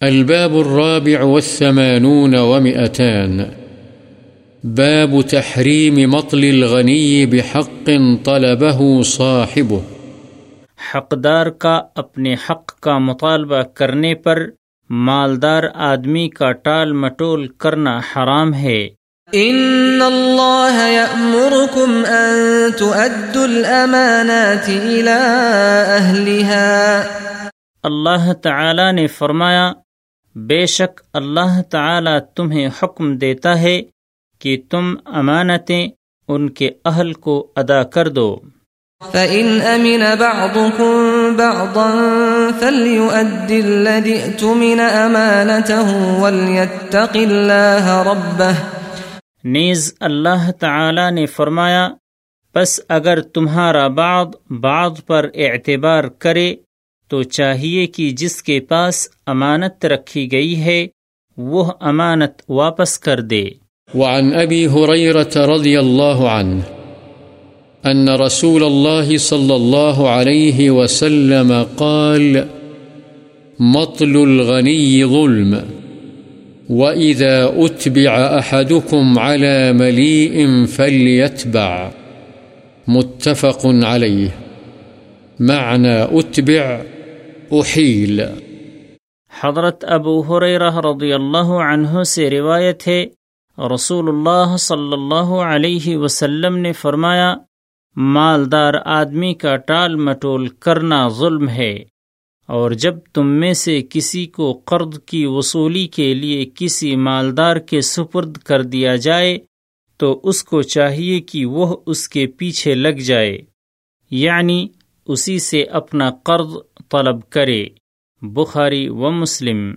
الباب الرابع والثمانون ومئتان. باب تحريم مطل الغني بحق طلبه صاحبه. حقدار کا اپنے حق کا مطالبہ کرنے پر مالدار آدمی کا ٹال مٹول کرنا حرام ہے۔ ان اللہ یأمرکم ان تؤدوا الامانات الى اہلها۔ اللہ تعالی نے فرمایا بے شک اللہ تعالی تمہیں حکم دیتا ہے کہ تم امانتیں ان کے اہل کو ادا کر دو۔ فَإِنْ أَمِنَ بَعْضُكُمْ بَعْضًا فَلْيُؤَدِّ الَّذِي اؤْتُمِنَ أَمَانَتَهُ وَلْيَتَّقِ اللَّهَ رَبَّهُ۔ نیز اللہ تعالی نے فرمایا پس اگر تمہارا بعض بعض پر اعتبار کرے تو چاہیے کہ جس کے پاس امانت رکھی گئی ہے، وہ امانت واپس کر دے۔ وعن أبي هريرة رضي الله عنه أن رسول الله صلى الله عليه وسلم قال، مطل الغني ظلم، وإذا أتبع أحدكم على مليء فليتبع۔ متفق عليه۔ معنى أتبع أحيل. حضرت ابو حریرہ رضی اللہ عنہ سے روایت ہے رسول اللہ صلی اللہ علیہ وسلم نے فرمایا، مالدار آدمی کا ٹال مٹول کرنا ظلم ہے، اور جب تم میں سے کسی کو قرض کی وصولی کے لیے کسی مالدار کے سپرد کر دیا جائے، تو اس کو چاہیے کہ وہ اس کے پیچھے لگ جائے۔ یعنی اسی سے اپنا قرض طلب کرے۔ بخاری و مسلم